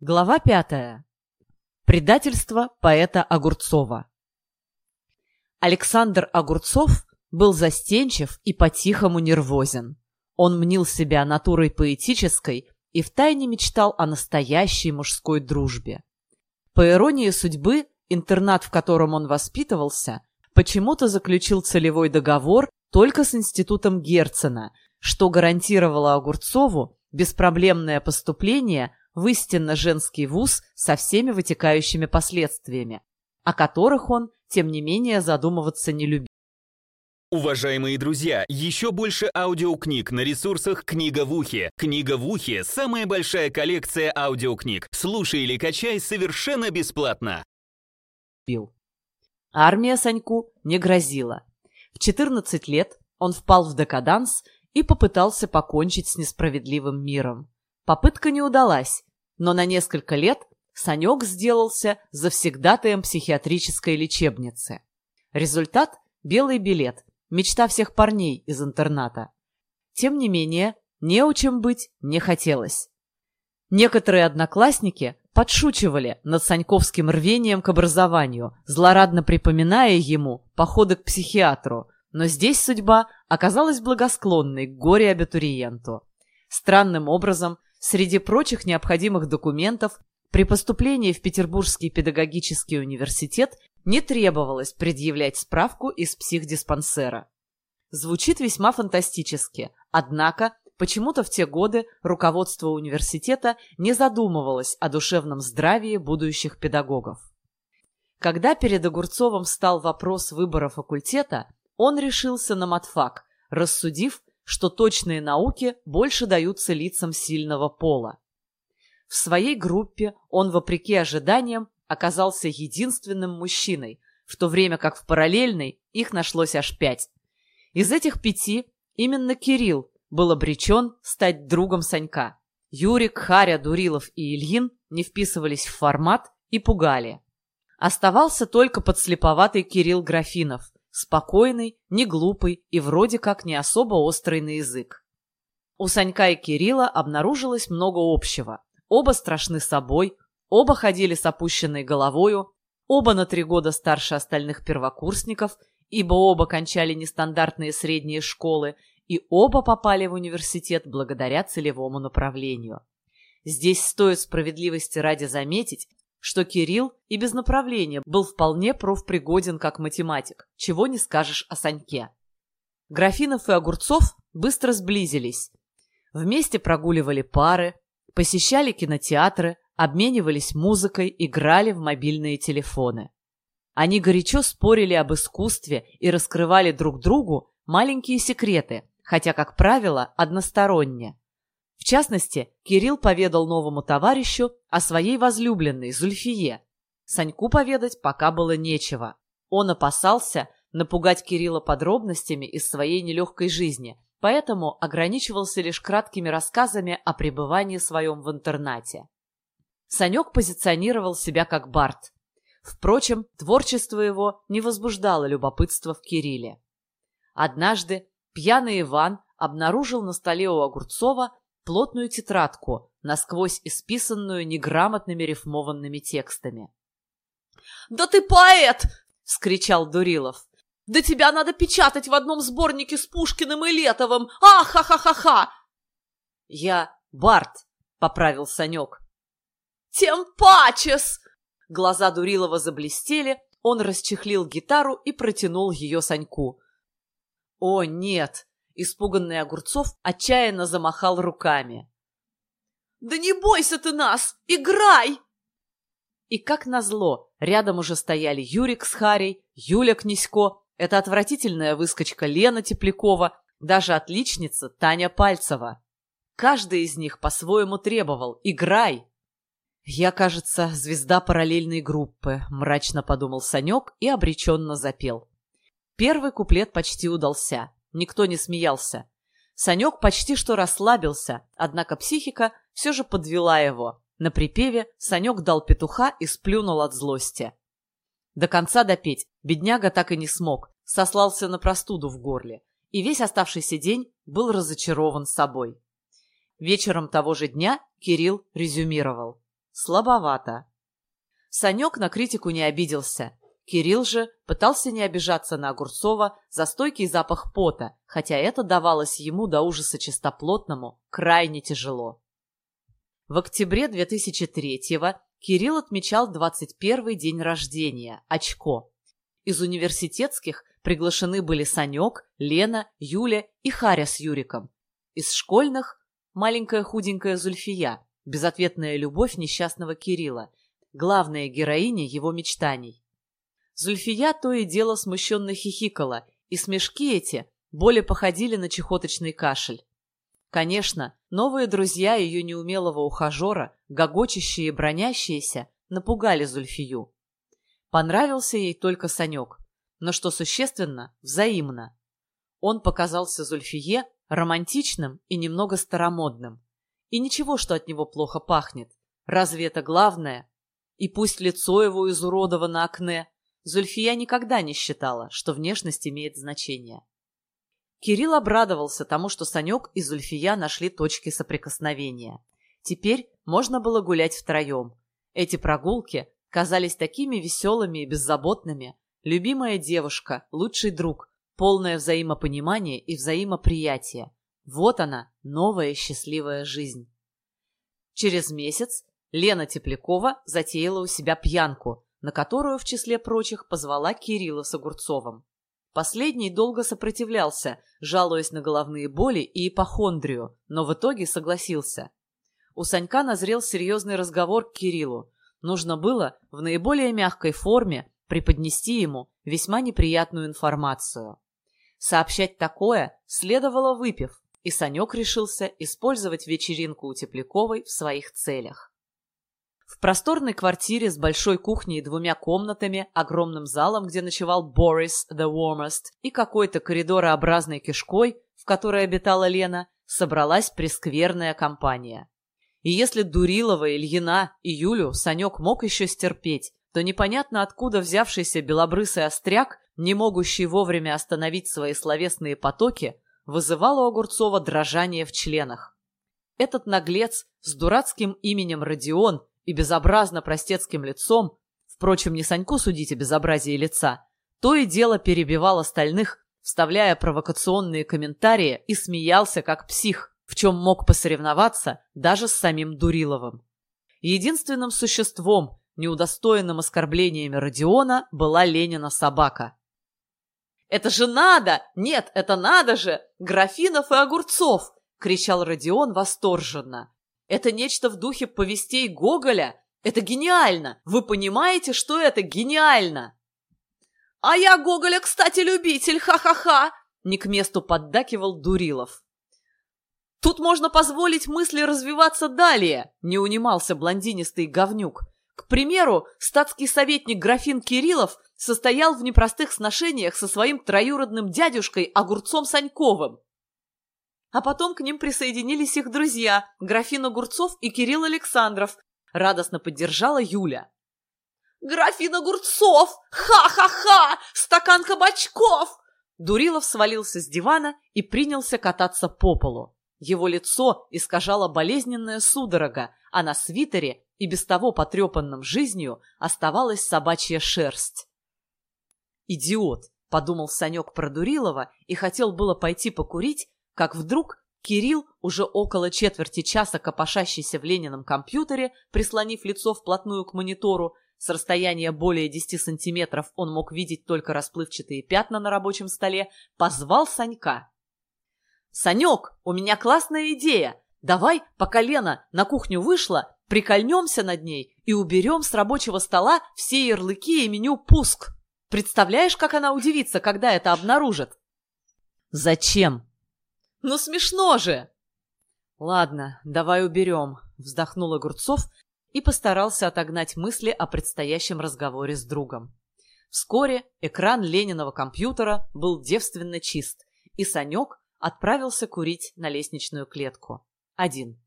Глава пятая. Предательство поэта Огурцова. Александр Огурцов был застенчив и по-тихому нервозен. Он мнил себя натурой поэтической и втайне мечтал о настоящей мужской дружбе. По иронии судьбы, интернат, в котором он воспитывался, почему-то заключил целевой договор только с институтом Герцена, что гарантировало Огурцову беспроблемное поступление в истинно женский вуз со всеми вытекающими последствиями, о которых он, тем не менее, задумываться не любил. Уважаемые друзья, еще больше аудиокниг на ресурсах «Книга в ухе». «Книга в ухе» — самая большая коллекция аудиокниг. Слушай или качай совершенно бесплатно. Армия Саньку не грозила. В 14 лет он впал в декаданс и попытался покончить с несправедливым миром. Попытка не удалась, но на несколько лет Санек сделался завсегдатаем психиатрической лечебницы. Результат – белый билет, мечта всех парней из интерната. Тем не менее, неучем быть не хотелось. Некоторые одноклассники подшучивали над Саньковским рвением к образованию, злорадно припоминая ему походы к психиатру, но здесь судьба оказалась благосклонной к горе-абитуриенту. Странным образом Среди прочих необходимых документов при поступлении в Петербургский педагогический университет не требовалось предъявлять справку из психдиспансера. Звучит весьма фантастически, однако почему-то в те годы руководство университета не задумывалось о душевном здравии будущих педагогов. Когда перед Огурцовым стал вопрос выбора факультета, он решился на матфак, рассудив, что точные науки больше даются лицам сильного пола. В своей группе он, вопреки ожиданиям, оказался единственным мужчиной, в то время как в параллельной их нашлось аж пять. Из этих пяти именно Кирилл был обречен стать другом Санька. Юрик, Харя, Дурилов и Ильин не вписывались в формат и пугали. Оставался только подслеповатый Кирилл Графинов, Спокойный, не глупый и вроде как не особо острый на язык. У Санька и Кирилла обнаружилось много общего. Оба страшны собой, оба ходили с опущенной головою, оба на три года старше остальных первокурсников, ибо оба кончали нестандартные средние школы, и оба попали в университет благодаря целевому направлению. Здесь стоит справедливости ради заметить, что Кирилл и без направления был вполне профпригоден как математик, чего не скажешь о Саньке. Графинов и Огурцов быстро сблизились. Вместе прогуливали пары, посещали кинотеатры, обменивались музыкой, играли в мобильные телефоны. Они горячо спорили об искусстве и раскрывали друг другу маленькие секреты, хотя, как правило, односторонне. В частности, Кирилл поведал новому товарищу о своей возлюбленной Зульфие. Саньку поведать пока было нечего. Он опасался напугать Кирилла подробностями из своей нелегкой жизни, поэтому ограничивался лишь краткими рассказами о пребывании своем в интернате. Санек позиционировал себя как Барт. Впрочем, творчество его не возбуждало любопытства в Кирилле. Однажды пьяный Иван обнаружил на столе у Огурцова плотную тетрадку, насквозь исписанную неграмотными рифмованными текстами. «Да ты поэт!» — вскричал Дурилов. «Да тебя надо печатать в одном сборнике с Пушкиным и Летовым! А-ха-ха-ха-ха!» «Я Барт», — поправил Санек. «Тем пачес!» Глаза Дурилова заблестели, он расчехлил гитару и протянул ее Саньку. «О, нет!» Испуганный Огурцов отчаянно замахал руками. «Да не бойся ты нас! Играй!» И как назло, рядом уже стояли Юрик с Харей, Юля Князько, эта отвратительная выскочка Лена Теплякова, даже отличница Таня Пальцева. Каждый из них по-своему требовал «Играй!» «Я, кажется, звезда параллельной группы», — мрачно подумал Санек и обреченно запел. Первый куплет почти удался. Никто не смеялся. Санек почти что расслабился, однако психика все же подвела его. На припеве Санек дал петуха и сплюнул от злости. До конца допеть бедняга так и не смог, сослался на простуду в горле, и весь оставшийся день был разочарован собой. Вечером того же дня Кирилл резюмировал. слабовато. Санек на критику не обиделся. Кирилл же пытался не обижаться на Огурцова за стойкий запах пота, хотя это давалось ему до ужаса чистоплотному крайне тяжело. В октябре 2003-го Кирилл отмечал 21-й день рождения, очко. Из университетских приглашены были Санек, Лена, Юля и Харя с Юриком. Из школьных – маленькая худенькая Зульфия, безответная любовь несчастного Кирилла, главная героиня его мечтаний. Зульфия то и дело смущенно хихикала, и смешки эти более походили на чехоточный кашель. Конечно, новые друзья ее неумелого ухажера, гогочащие и бронящиеся, напугали Зульфию. Понравился ей только Санек, но, что существенно, взаимно. Он показался Зульфие романтичным и немного старомодным. И ничего, что от него плохо пахнет. Разве это главное? И пусть лицо его изуродовано акне, Зульфия никогда не считала, что внешность имеет значение. Кирилл обрадовался тому, что Санек и Зульфия нашли точки соприкосновения. Теперь можно было гулять втроем. Эти прогулки казались такими веселыми и беззаботными. Любимая девушка, лучший друг, полное взаимопонимание и взаимоприятие. Вот она, новая счастливая жизнь. Через месяц Лена Теплякова затеяла у себя пьянку, на которую, в числе прочих, позвала Кирилла с Огурцовым. Последний долго сопротивлялся, жалуясь на головные боли и ипохондрию, но в итоге согласился. У Санька назрел серьезный разговор к Кириллу. Нужно было в наиболее мягкой форме преподнести ему весьма неприятную информацию. Сообщать такое следовало выпив, и Санек решился использовать вечеринку у Тепляковой в своих целях. В просторной квартире с большой кухней и двумя комнатами, огромным залом, где ночевал Борис the Warmest, и какой-то коридорообразной кишкой, в которой обитала Лена, собралась прескверная компания. И если Дурилова, Ильина и Юлю Санек мог еще стерпеть, то непонятно откуда взявшийся белобрысый остряк, не могущий вовремя остановить свои словесные потоки, вызывал у Огурцова дрожание в членах. Этот наглец с дурацким именем Родион и безобразно простецким лицом, впрочем, не Саньку судить о безобразии лица, то и дело перебивал остальных, вставляя провокационные комментарии и смеялся как псих, в чем мог посоревноваться даже с самим Дуриловым. Единственным существом, неудостоенным оскорблениями Родиона, была Ленина собака. «Это же надо! Нет, это надо же! Графинов и огурцов!» — кричал Родион восторженно. Это нечто в духе повестей Гоголя. Это гениально! Вы понимаете, что это гениально? А я Гоголя, кстати, любитель, ха-ха-ха! Не к месту поддакивал Дурилов. Тут можно позволить мысли развиваться далее, не унимался блондинистый говнюк. К примеру, статский советник графин Кириллов состоял в непростых сношениях со своим троюродным дядюшкой Огурцом Саньковым. А потом к ним присоединились их друзья, графин Огурцов и Кирилл Александров. Радостно поддержала Юля. «Графин Огурцов! Ха-ха-ха! Стакан кабачков!» Дурилов свалился с дивана и принялся кататься по полу. Его лицо искажало болезненная судорога, а на свитере и без того потрепанном жизнью оставалась собачья шерсть. «Идиот!» — подумал Санек про Дурилова и хотел было пойти покурить, как вдруг Кирилл, уже около четверти часа копошащийся в Ленином компьютере, прислонив лицо вплотную к монитору, с расстояния более 10 сантиметров он мог видеть только расплывчатые пятна на рабочем столе, позвал Санька. «Санек, у меня классная идея! Давай, пока Лена на кухню вышла, прикольнемся над ней и уберем с рабочего стола все ярлыки и меню «Пуск». Представляешь, как она удивится, когда это обнаружит?» «Зачем?» Ну смешно же!» «Ладно, давай уберем», — вздохнул Огурцов и постарался отогнать мысли о предстоящем разговоре с другом. Вскоре экран Лениного компьютера был девственно чист, и Санек отправился курить на лестничную клетку. Один.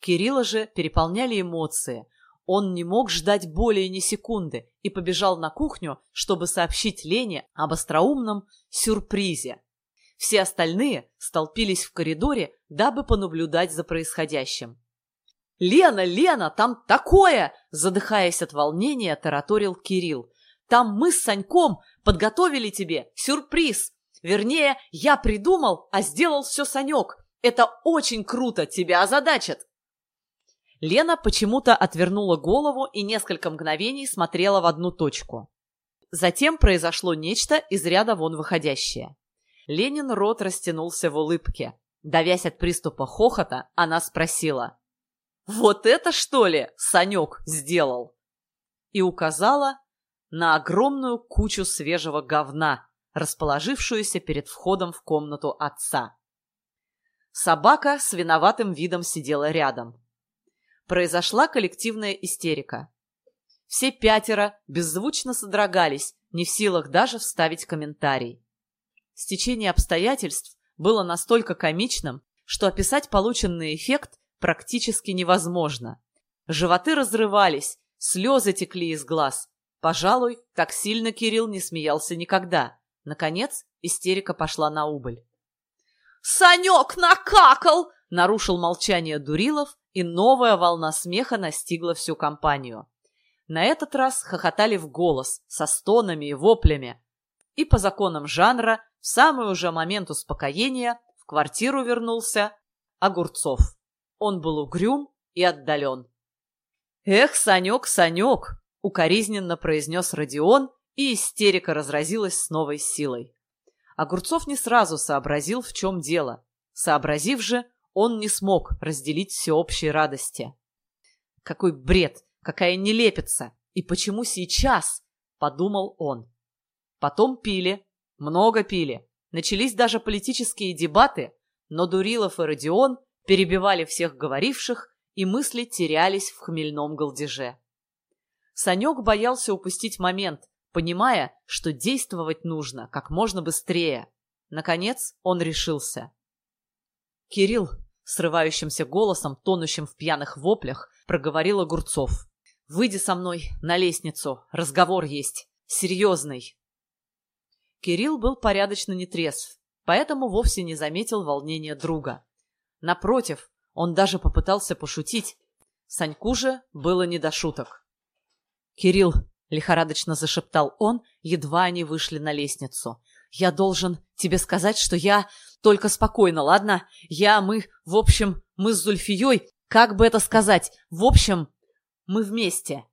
Кирилла же переполняли эмоции. Он не мог ждать более ни секунды и побежал на кухню, чтобы сообщить Лене об остроумном сюрпризе. Все остальные столпились в коридоре, дабы понаблюдать за происходящим. «Лена, Лена, там такое!» Задыхаясь от волнения, тараторил Кирилл. «Там мы с Саньком подготовили тебе сюрприз. Вернее, я придумал, а сделал все Санек. Это очень круто, тебя озадачат!» Лена почему-то отвернула голову и несколько мгновений смотрела в одну точку. Затем произошло нечто из ряда вон выходящее. Ленин рот растянулся в улыбке. Давясь от приступа хохота, она спросила. «Вот это, что ли, Санек сделал?» И указала на огромную кучу свежего говна, расположившуюся перед входом в комнату отца. Собака с виноватым видом сидела рядом. Произошла коллективная истерика. Все пятеро беззвучно содрогались, не в силах даже вставить комментарий. Стечение обстоятельств было настолько комичным, что описать полученный эффект практически невозможно. Животы разрывались, слезы текли из глаз. Пожалуй, так сильно Кирилл не смеялся никогда. Наконец, истерика пошла на убыль. «Санек накакал!» — нарушил молчание Дурилов, и новая волна смеха настигла всю компанию. На этот раз хохотали в голос, со стонами и воплями. И по законам жанра, в самый уже момент успокоения, в квартиру вернулся Огурцов. Он был угрюм и отдален. «Эх, Санек, Санек!» — укоризненно произнес Родион, и истерика разразилась с новой силой. Огурцов не сразу сообразил, в чем дело. Сообразив же, он не смог разделить всеобщей радости. Какой бред, какая нелепица! И почему сейчас? Подумал он. Потом пили, много пили. Начались даже политические дебаты, но Дурилов и Родион перебивали всех говоривших, и мысли терялись в хмельном голдеже. Санек боялся упустить момент, понимая, что действовать нужно как можно быстрее. Наконец он решился. «Кирилл, срывающимся голосом, тонущим в пьяных воплях, проговорил Огурцов. «Выйди со мной на лестницу, разговор есть, серьезный». Кирилл был порядочно нетрезв, поэтому вовсе не заметил волнения друга. Напротив, он даже попытался пошутить. Саньку же было не до шуток. «Кирилл», — лихорадочно зашептал он, едва они вышли на лестницу, — «я должен тебе сказать, что я только спокойно, ладно? Я, мы, в общем, мы с Зульфией, как бы это сказать, в общем, мы вместе.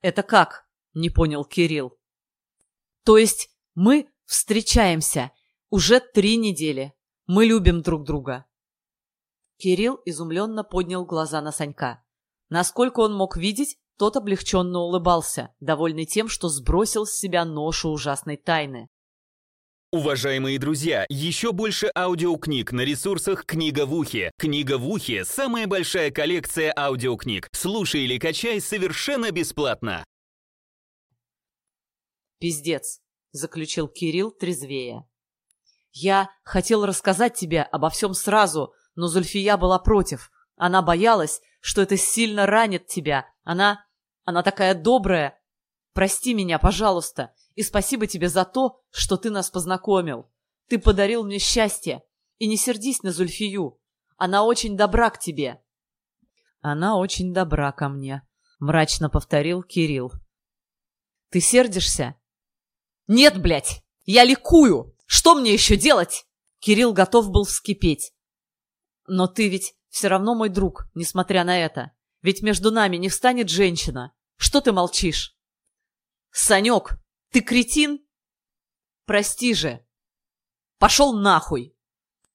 Это как? Не понял Кирилл. То есть мы встречаемся уже три недели. Мы любим друг друга. Кирилл изумленно поднял глаза на Санька. Насколько он мог видеть, тот облегченно улыбался, довольный тем, что сбросил с себя ношу ужасной тайны. Уважаемые друзья, еще больше аудиокниг на ресурсах «Книга в ухе». «Книга в ухе» — самая большая коллекция аудиокниг. Слушай или качай совершенно бесплатно. «Пиздец», — заключил Кирилл трезвее. «Я хотел рассказать тебе обо всем сразу, но Зульфия была против. Она боялась, что это сильно ранит тебя. Она... она такая добрая. Прости меня, пожалуйста. И спасибо тебе за то, что ты нас познакомил. Ты подарил мне счастье. И не сердись на Зульфию. Она очень добра к тебе. Она очень добра ко мне, мрачно повторил Кирилл. Ты сердишься? Нет, блядь! Я ликую! Что мне еще делать? Кирилл готов был вскипеть. Но ты ведь все равно мой друг, несмотря на это. Ведь между нами не встанет женщина. Что ты молчишь? Санек, ты кретин? Прости же. Пошел нахуй.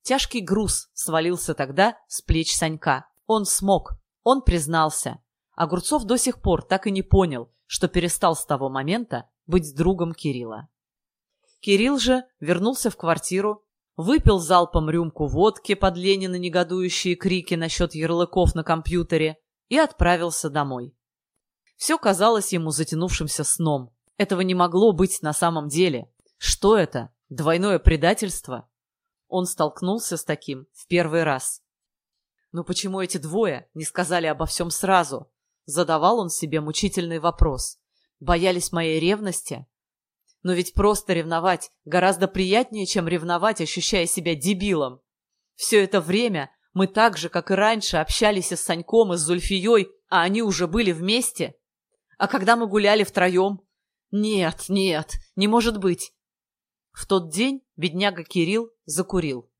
Тяжкий груз свалился тогда с плеч Санька. Он смог. Он признался. Огурцов до сих пор так и не понял, что перестал с того момента быть другом Кирилла. Кирилл же вернулся в квартиру, выпил залпом рюмку водки под Ленина негодующие крики насчет ярлыков на компьютере и отправился домой. Все казалось ему затянувшимся сном. Этого не могло быть на самом деле. Что это? Двойное предательство? Он столкнулся с таким в первый раз. Но почему эти двое не сказали обо всем сразу? Задавал он себе мучительный вопрос. Боялись моей ревности? Но ведь просто ревновать гораздо приятнее, чем ревновать, ощущая себя дебилом. Все это время Мы так же, как и раньше, общались и с Саньком, и с Зульфией, а они уже были вместе? А когда мы гуляли втроем? Нет, нет, не может быть. В тот день бедняга Кирилл закурил.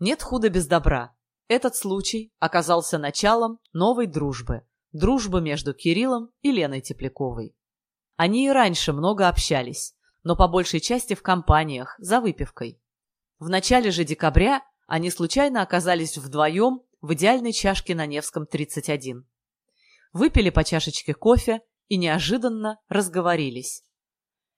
Нет худа без добра. Этот случай оказался началом новой дружбы. Дружбы между Кириллом и Леной Тепляковой. Они и раньше много общались, но по большей части в компаниях, за выпивкой. В начале же декабря они случайно оказались вдвоем в идеальной чашке на Невском 31. Выпили по чашечке кофе и неожиданно разговорились.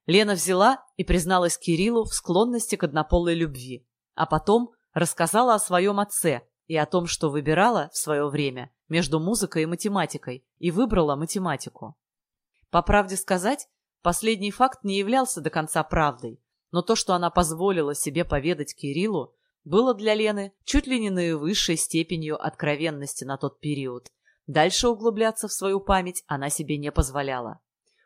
Лена взяла и призналась Кириллу в склонности к однополой любви, а потом рассказала о своем отце и о том, что выбирала в свое время между музыкой и математикой, и выбрала математику. По правде сказать, последний факт не являлся до конца правдой, но то, что она позволила себе поведать Кириллу, было для Лены чуть ли не наивысшей степенью откровенности на тот период. Дальше углубляться в свою память она себе не позволяла.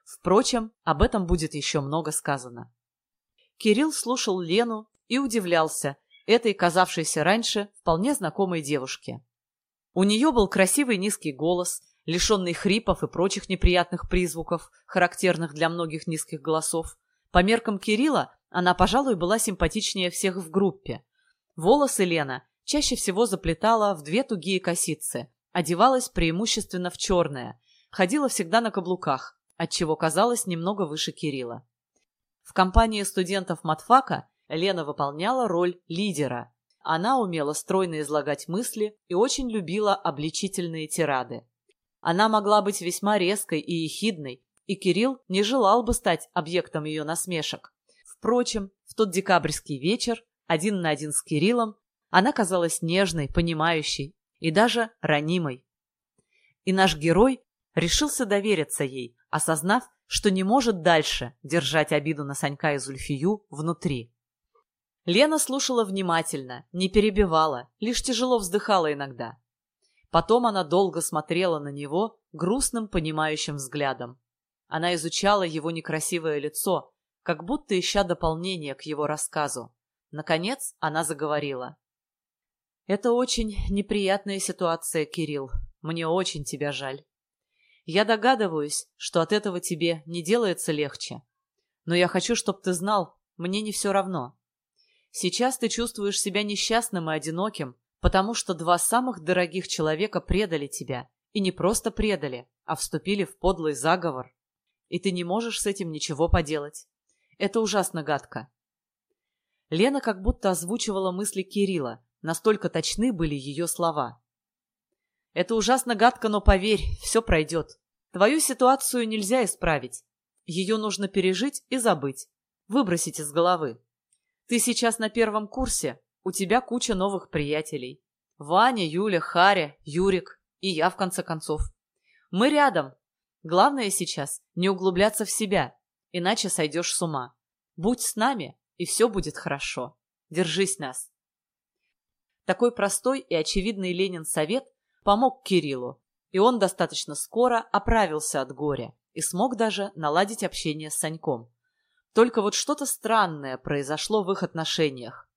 Впрочем, об этом будет еще много сказано. Кирилл слушал Лену и удивлялся, этой казавшейся раньше вполне знакомой девушке. У нее был красивый низкий голос, лишенный хрипов и прочих неприятных призвуков, характерных для многих низких голосов. По меркам Кирилла она, пожалуй, была симпатичнее всех в группе. Волосы Лена чаще всего заплетала в две тугие косицы, одевалась преимущественно в черное, ходила всегда на каблуках, отчего казалась немного выше Кирилла. В компании студентов матфака Лена выполняла роль лидера. Она умела стройно излагать мысли и очень любила обличительные тирады. Она могла быть весьма резкой и ехидной, и Кирилл не желал бы стать объектом ее насмешек. Впрочем, в тот декабрьский вечер, один на один с Кириллом, она казалась нежной, понимающей и даже ранимой. И наш герой решился довериться ей, осознав, что не может дальше держать обиду на Санька и Зульфию внутри. Лена слушала внимательно, не перебивала, лишь тяжело вздыхала иногда. Потом она долго смотрела на него грустным, понимающим взглядом. Она изучала его некрасивое лицо, как будто ища дополнение к его рассказу. Наконец она заговорила. «Это очень неприятная ситуация, Кирилл. Мне очень тебя жаль. Я догадываюсь, что от этого тебе не делается легче. Но я хочу, чтобы ты знал, мне не все равно. Сейчас ты чувствуешь себя несчастным и одиноким, потому что два самых дорогих человека предали тебя. И не просто предали, а вступили в подлый заговор. И ты не можешь с этим ничего поделать. Это ужасно гадко. Лена как будто озвучивала мысли Кирилла, настолько точны были ее слова. Это ужасно гадко, но поверь, все пройдет. Твою ситуацию нельзя исправить. Ее нужно пережить и забыть. Выбросить из головы. Ты сейчас на первом курсе, у тебя куча новых приятелей. Ваня, Юля, Харя, Юрик и я, в конце концов. Мы рядом. Главное сейчас не углубляться в себя, иначе сойдешь с ума. Будь с нами, и все будет хорошо. Держись нас. Такой простой и очевидный Ленин совет помог Кириллу, и он достаточно скоро оправился от горя и смог даже наладить общение с Саньком. Только вот что-то странное произошло в их отношениях.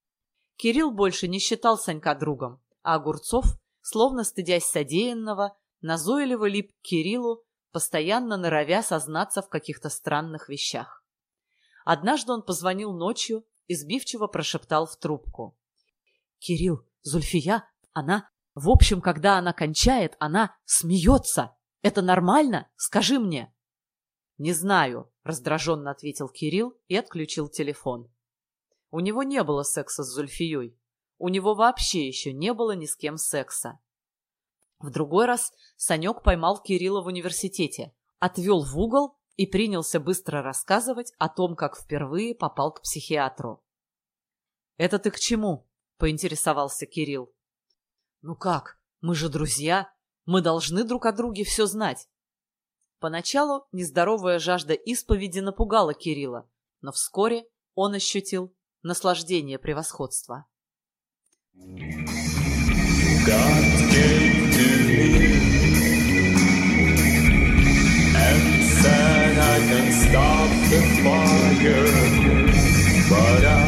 Кирилл больше не считал Санька другом, а Огурцов, словно стыдясь содеянного, назойливо лип к Кириллу, постоянно норовя сознаться в каких-то странных вещах. Однажды он позвонил ночью и сбивчиво прошептал в трубку. «Кирилл, Зульфия, она... В общем, когда она кончает, она смеется. Это нормально? Скажи мне!» «Не знаю», — раздраженно ответил Кирилл и отключил телефон. У него не было секса с Зульфией. У него вообще еще не было ни с кем секса. В другой раз Санек поймал Кирилла в университете, отвел в угол и принялся быстро рассказывать о том, как впервые попал к психиатру. «Это ты к чему?» — поинтересовался Кирилл. «Ну как? Мы же друзья. Мы должны друг о друге все знать. Поначалу нездоровая жажда исповеди напугала Кирилла, но вскоре он ощутил наслаждение превосходства. God came to me and said I can stop the fire, but I'm